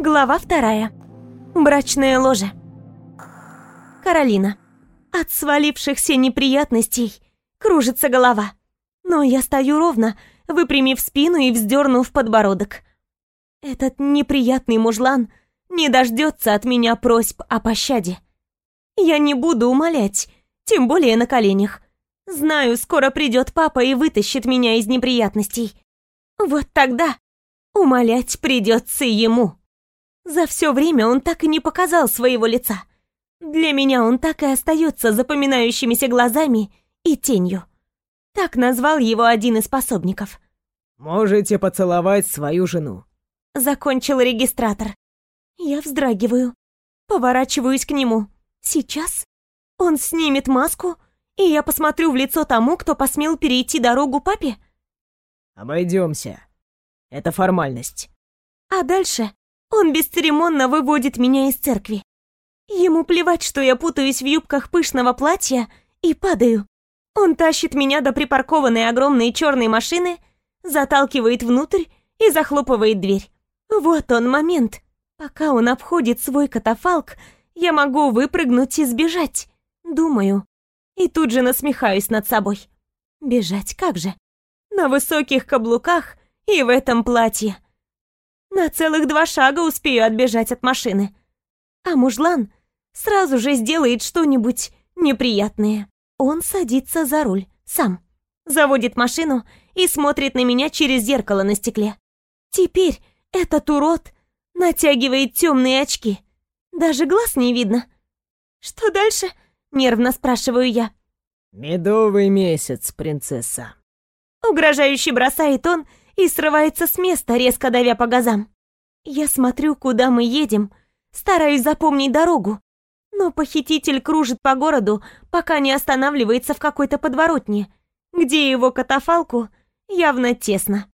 Глава вторая. Брачное ложе. Каролина. От свалившихся неприятностей кружится голова. Но я стою ровно, выпрямив спину и вздернув подбородок. Этот неприятный мужлан не дождется от меня просьб о пощаде. Я не буду умолять, тем более на коленях. Знаю, скоро придет папа и вытащит меня из неприятностей. Вот тогда умолять придется ему. За все время он так и не показал своего лица. Для меня он так и остается запоминающимися глазами и тенью. Так назвал его один из пособников. «Можете поцеловать свою жену», — закончил регистратор. Я вздрагиваю, поворачиваюсь к нему. Сейчас он снимет маску, и я посмотрю в лицо тому, кто посмел перейти дорогу папе? Обойдемся. Это формальность. А дальше он бесцеремонно выводит меня из церкви. Ему плевать, что я путаюсь в юбках пышного платья и падаю. Он тащит меня до припаркованной огромной черной машины, заталкивает внутрь и захлопывает дверь. Вот он момент. Пока он обходит свой катафалк, я могу выпрыгнуть и сбежать. Думаю. И тут же насмехаюсь над собой. Бежать как же? На высоких каблуках и в этом платье. На целых два шага успею отбежать от машины. А мужлан сразу же сделает что-нибудь неприятное. Он садится за руль, сам. Заводит машину и смотрит на меня через зеркало на стекле. Теперь этот урод натягивает темные очки. Даже глаз не видно. Что дальше? Нервно спрашиваю я. «Медовый месяц, принцесса». Угрожающе бросает он и срывается с места, резко давя по газам. Я смотрю, куда мы едем, стараюсь запомнить дорогу, но похититель кружит по городу, пока не останавливается в какой-то подворотне, где его катафалку явно тесно.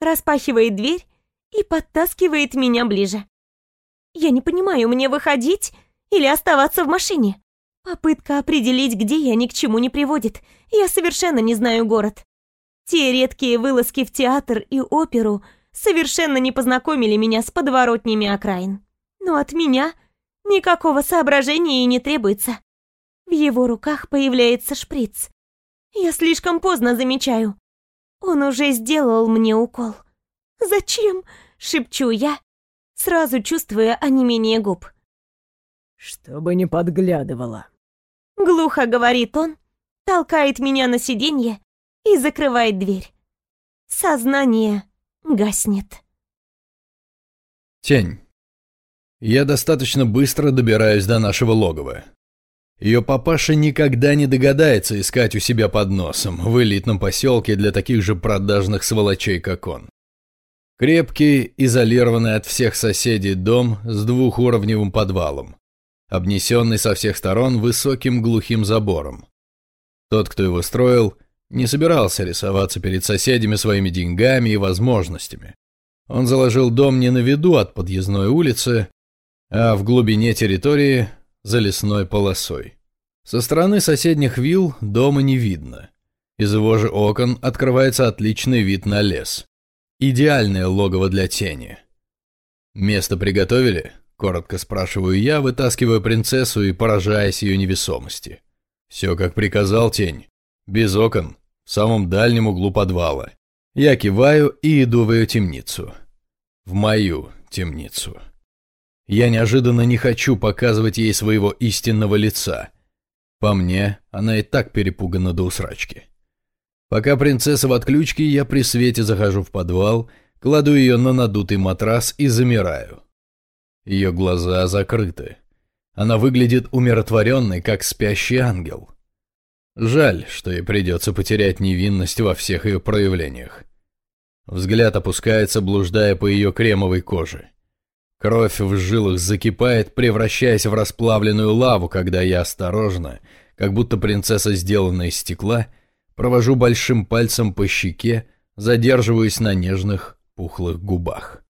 Распахивает дверь и подтаскивает меня ближе. Я не понимаю, мне выходить или оставаться в машине. Попытка определить, где я, ни к чему не приводит. Я совершенно не знаю город. Те редкие вылазки в театр и оперу совершенно не познакомили меня с подворотнями окраин. Но от меня никакого соображения и не требуется. В его руках появляется шприц. Я слишком поздно замечаю. Он уже сделал мне укол. «Зачем?» — шепчу я, сразу чувствуя онемение губ. «Чтобы не подглядывала», — глухо говорит он, толкает меня на сиденье и закрывает дверь. Сознание гаснет. Тень. Я достаточно быстро добираюсь до нашего логова. Ее папаша никогда не догадается искать у себя под носом в элитном поселке для таких же продажных сволочей, как он. Крепкий, изолированный от всех соседей дом с двухуровневым подвалом, обнесенный со всех сторон высоким глухим забором. Тот, кто его строил, не собирался рисоваться перед соседями своими деньгами и возможностями. Он заложил дом не на виду от подъездной улицы, а в глубине территории за лесной полосой. Со стороны соседних вилл дома не видно. Из его же окон открывается отличный вид на лес. Идеальное логово для тени. «Место приготовили?» – коротко спрашиваю я, вытаскивая принцессу и поражаясь ее невесомости. «Все, как приказал тень. Без окон, в самом дальнем углу подвала. Я киваю и иду в ее темницу. В мою темницу. Я неожиданно не хочу показывать ей своего истинного лица. По мне, она и так перепугана до усрачки. Пока принцесса в отключке, я при свете захожу в подвал, кладу ее на надутый матрас и замираю. Ее глаза закрыты. Она выглядит умиротворенной, как спящий ангел. Жаль, что ей придется потерять невинность во всех ее проявлениях. Взгляд опускается, блуждая по ее кремовой коже. Кровь в жилах закипает, превращаясь в расплавленную лаву, когда я осторожно, как будто принцесса сделана из стекла, провожу большим пальцем по щеке, задерживаюсь на нежных, пухлых губах.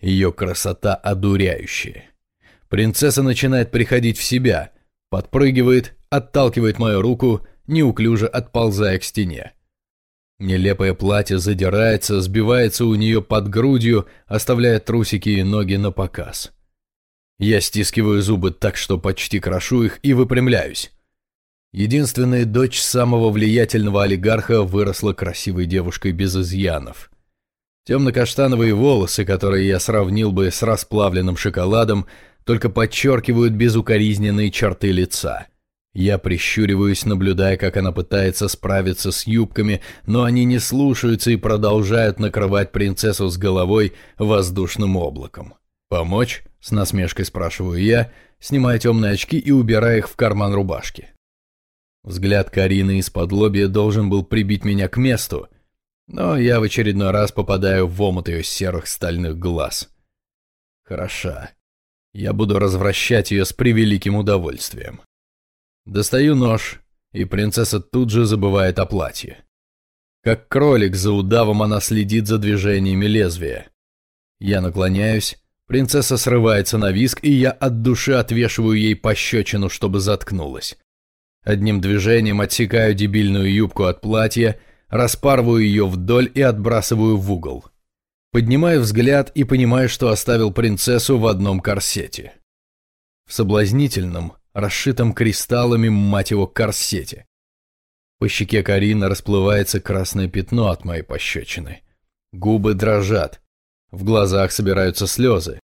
Ее красота одуряющая. Принцесса начинает приходить в себя, подпрыгивает, отталкивает мою руку, неуклюже отползая к стене. Нелепое платье задирается, сбивается у нее под грудью, оставляя трусики и ноги на показ. Я стискиваю зубы так, что почти крошу их и выпрямляюсь. Единственная дочь самого влиятельного олигарха выросла красивой девушкой без изъянов. Темно-каштановые волосы, которые я сравнил бы с расплавленным шоколадом, только подчеркивают безукоризненные черты лица. Я прищуриваюсь, наблюдая, как она пытается справиться с юбками, но они не слушаются и продолжают накрывать принцессу с головой воздушным облаком. «Помочь?» – с насмешкой спрашиваю я, снимая темные очки и убирая их в карман рубашки. Взгляд Карины из-под лобья должен был прибить меня к месту, но я в очередной раз попадаю в омут ее серых стальных глаз. Хороша. Я буду развращать ее с превеликим удовольствием. Достаю нож, и принцесса тут же забывает о платье. Как кролик за удавом она следит за движениями лезвия. Я наклоняюсь, принцесса срывается на виск, и я от души отвешиваю ей пощечину, чтобы заткнулась. Одним движением отсекаю дебильную юбку от платья, распарываю ее вдоль и отбрасываю в угол. Поднимаю взгляд и понимаю, что оставил принцессу в одном корсете. В соблазнительном, расшитом кристаллами, мать его, корсете. По щеке Карины расплывается красное пятно от моей пощечины. Губы дрожат. В глазах собираются слезы.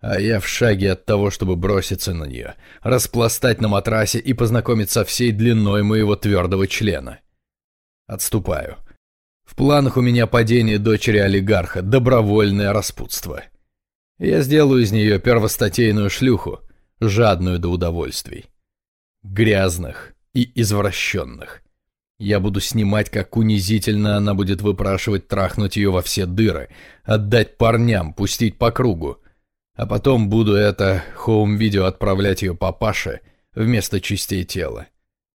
А я в шаге от того, чтобы броситься на нее, распластать на матрасе и познакомить со всей длиной моего твердого члена. Отступаю. В планах у меня падение дочери олигарха, добровольное распутство. Я сделаю из нее первостатейную шлюху, жадную до удовольствий. Грязных и извращенных. Я буду снимать, как унизительно она будет выпрашивать трахнуть ее во все дыры, отдать парням, пустить по кругу, а потом буду это хоум-видео отправлять ее папаше вместо частей тела.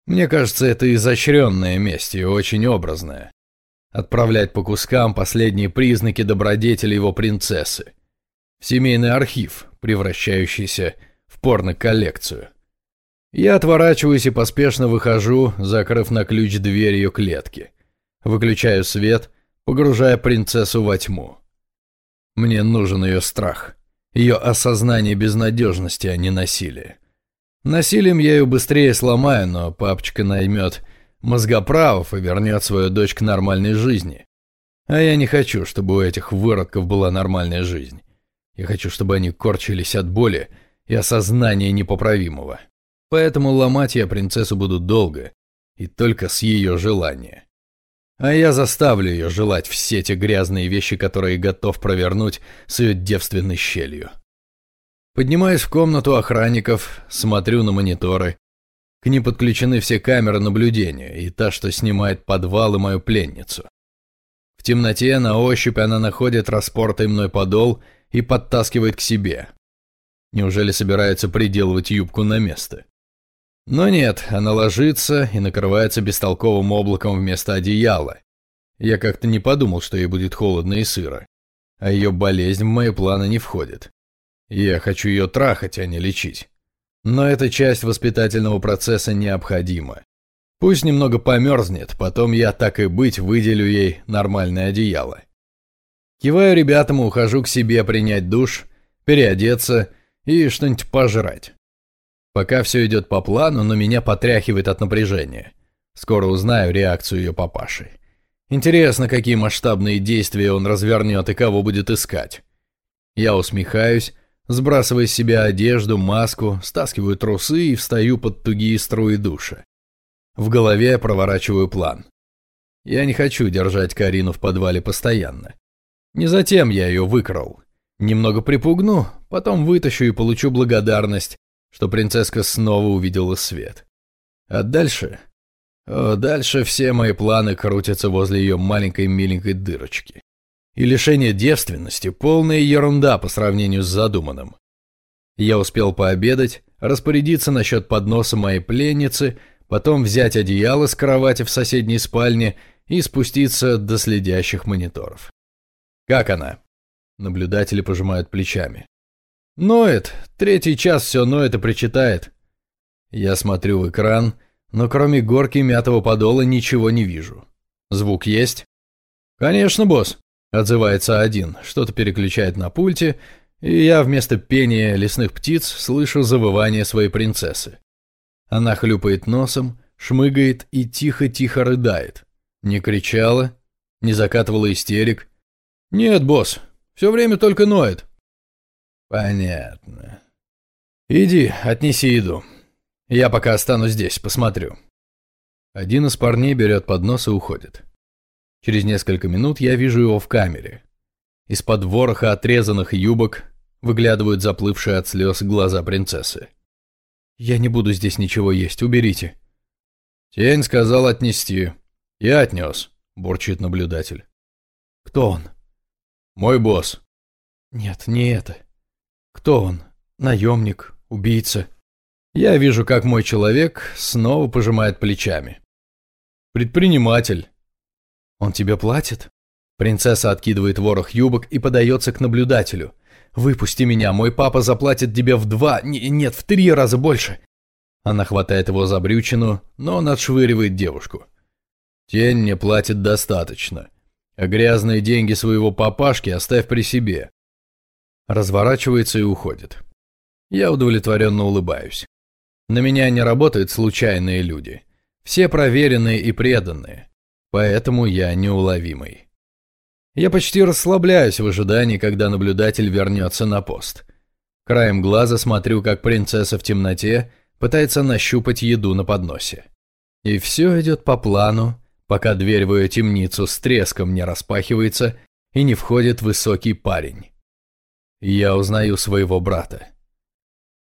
Мне кажется, это изощренное месть и очень образное. Отправлять по кускам последние признаки добродетели его принцессы. В семейный архив, превращающийся в порно-коллекцию. Я отворачиваюсь и поспешно выхожу, закрыв на ключ дверь ее клетки. Выключаю свет, погружая принцессу во тьму. Мне нужен ее страх ее осознание безнадежности, а не насилие. Насилием я ее быстрее сломаю, но папочка наймет мозгоправов и вернет свою дочь к нормальной жизни. А я не хочу, чтобы у этих выродков была нормальная жизнь. Я хочу, чтобы они корчились от боли и осознания непоправимого. Поэтому ломать я принцессу буду долго и только с ее желания. А я заставлю ее желать все те грязные вещи, которые готов провернуть с ее девственной щелью. Поднимаюсь в комнату охранников, смотрю на мониторы. К ним подключены все камеры наблюдения и та, что снимает подвал и мою пленницу. В темноте на ощупь она находит распортый мной подол и подтаскивает к себе. Неужели собирается приделывать юбку на место? Но нет, она ложится и накрывается бестолковым облаком вместо одеяла. Я как-то не подумал, что ей будет холодно и сыро. А ее болезнь в мои планы не входит. Я хочу ее трахать, а не лечить. Но эта часть воспитательного процесса необходима. Пусть немного померзнет, потом я, так и быть, выделю ей нормальное одеяло. Киваю ребятам и ухожу к себе принять душ, переодеться и что-нибудь пожрать. Пока все идет по плану, но меня потряхивает от напряжения. Скоро узнаю реакцию ее папаши. Интересно, какие масштабные действия он развернет и кого будет искать. Я усмехаюсь, сбрасывая с себя одежду, маску, стаскиваю трусы и встаю под тугие струи душа. В голове проворачиваю план. Я не хочу держать Карину в подвале постоянно. Не затем я ее выкрал. Немного припугну, потом вытащу и получу благодарность, что принцесска снова увидела свет. А дальше... О, дальше все мои планы крутятся возле ее маленькой миленькой дырочки. И лишение девственности – полная ерунда по сравнению с задуманным. Я успел пообедать, распорядиться насчет подноса моей пленницы, потом взять одеяло с кровати в соседней спальне и спуститься до следящих мониторов. «Как она?» Наблюдатели пожимают плечами. Ноет, третий час все ноет и причитает. Я смотрю в экран, но кроме горки мятого подола ничего не вижу. Звук есть? Конечно, босс, отзывается один, что-то переключает на пульте, и я вместо пения лесных птиц слышу завывание своей принцессы. Она хлюпает носом, шмыгает и тихо-тихо рыдает. Не кричала, не закатывала истерик. Нет, босс, все время только ноет. Понятно. Иди, отнеси еду. Я пока останусь здесь, посмотрю. Один из парней берет поднос и уходит. Через несколько минут я вижу его в камере. Из-под вороха отрезанных юбок выглядывают заплывшие от слез глаза принцессы. «Я не буду здесь ничего есть, уберите». «Тень сказал отнести. Я отнес», — бурчит наблюдатель. «Кто он?» «Мой босс». «Нет, не это. Кто он? Наемник? Убийца?» Я вижу, как мой человек снова пожимает плечами. «Предприниматель». «Он тебе платит?» Принцесса откидывает ворох юбок и подается к наблюдателю. «Выпусти меня, мой папа заплатит тебе в два, нет, в три раза больше». Она хватает его за брючину, но он отшвыривает девушку. «Тень мне платит достаточно, грязные деньги своего папашки оставь при себе». Разворачивается и уходит. Я удовлетворенно улыбаюсь. На меня не работают случайные люди. Все проверенные и преданные. Поэтому я неуловимый. Я почти расслабляюсь в ожидании, когда наблюдатель вернется на пост. Краем глаза смотрю, как принцесса в темноте пытается нащупать еду на подносе. И все идет по плану, пока дверь в ее темницу с треском не распахивается и не входит высокий парень. Я узнаю своего брата.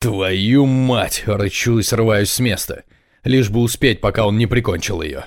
«Твою мать!» – рычу и срываюсь с места, лишь бы успеть, пока он не прикончил ее.